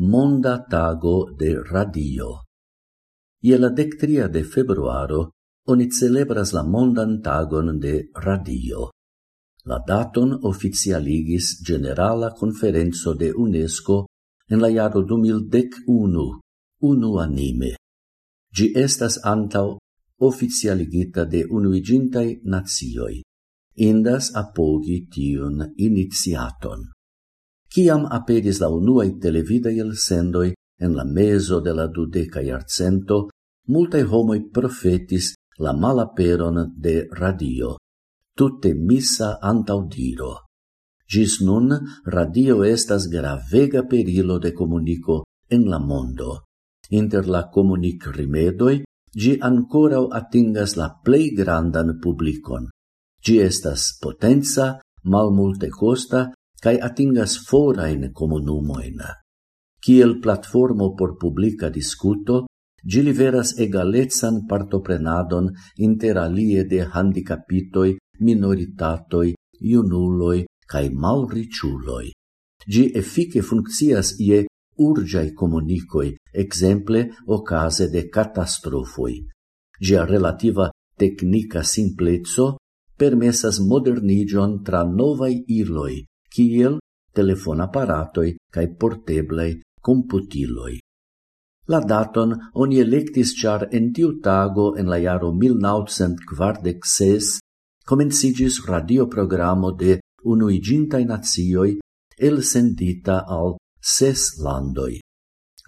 Monda Tago de Radio. Ie la dectria de februaro oni celebras la Mondan Tagon de Radio. La daton officialigis Generala Conferenzo de UNESCO en la jaro 2011, unu anime. Gi estas antau oficialigita de unuigintai nazioi. Indas apogi tion iniziaton. Ciam aperis la unuae televidai el sendoi en la meso de la dudeca iarcento, multae homoi profetis la malaperon de radio, tutte missa antaudiro. Gis nun, radio estas gravega perilo de comunico en la mondo. Inter la comunic rimedoi, gi ancorau atingas la plei grandan publicon. Gi estas potenza, mal multe costa, cae atingas forain comunumoin. Ciel platformo por publica discuto, gi liveras egalezan partoprenadon inter alie de handicapitoi, minoritatoi, iunuloi cae malriciuloi. Gi effice funccias ie urgiai comunicoi, exemple ocase de catastrofoi. Gia relativa tecnica simplezzo permessas modernigion tra novai iloi, kiel telefonaparatoj cae porteblei computiloi. La daton oni electis char en tiu tago en la jaro 1946 comencigis radioprogramo de unuigintai nazioi el sendita al ses landoi.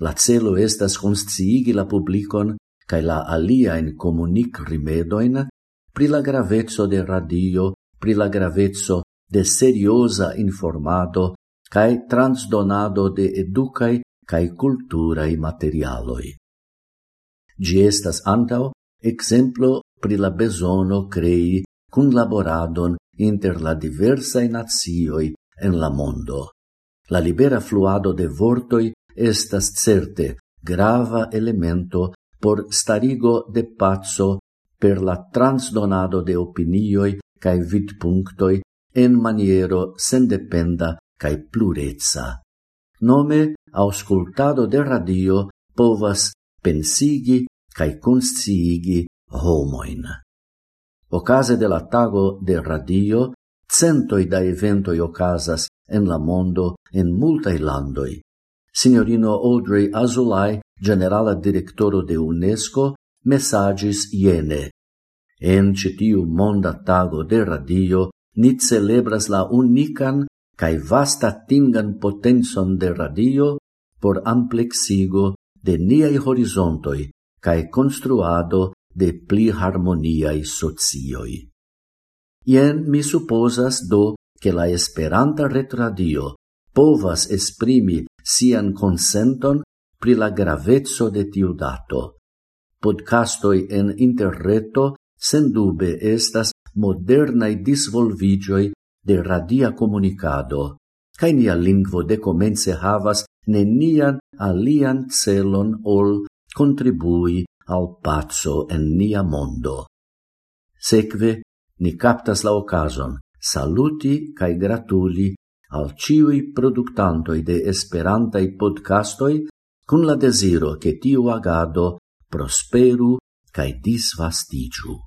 La celo estas consciigi la publicon cae la alia in comunic rimedoin pri la gravezzo de radio, pri la gravezzo de seriosa informado cae transdonado de educae cae culturae materialoi. Gi estas antau exemplo pri la besono crei cun laboradon inter la diversae nazioi en la mondo. La libera fluado de vortoi estas certe grava elemento por starigo de pazzo per la transdonado de opinioi cae vidpunctoi en maniero sendependa cae plurezza. Nome, auscultado de radio povas pensigi cae consciigi homoin. Ocase de la tago de radio, centoi da eventoi ocasas en la mondo en multae landoi. Signorino Audrey Azulay, generala directoro de UNESCO, messagis iene. En citiu monda tago de radio ni celebras la unican cae vasta tingan potenson de radio por amplexigo de niai horizontoi cae construado de pli harmoniai socioi. Ien mi supposas do che la Esperanta retradio povas esprimi sian consenton pri la gravezzo de tiu dato. Podcastoi en interreto sendube estas modernae disvolvigioi de radia comunicado, cae nia lingvo decomence havas nenian alian celon ol contribui al pazzo en nia mondo. Secve, ni captas la ocason, saluti cae gratuli al ciui productantoi de esperantai podcastoi cun la desiro che tiu agado prosperu cae disvastigiu.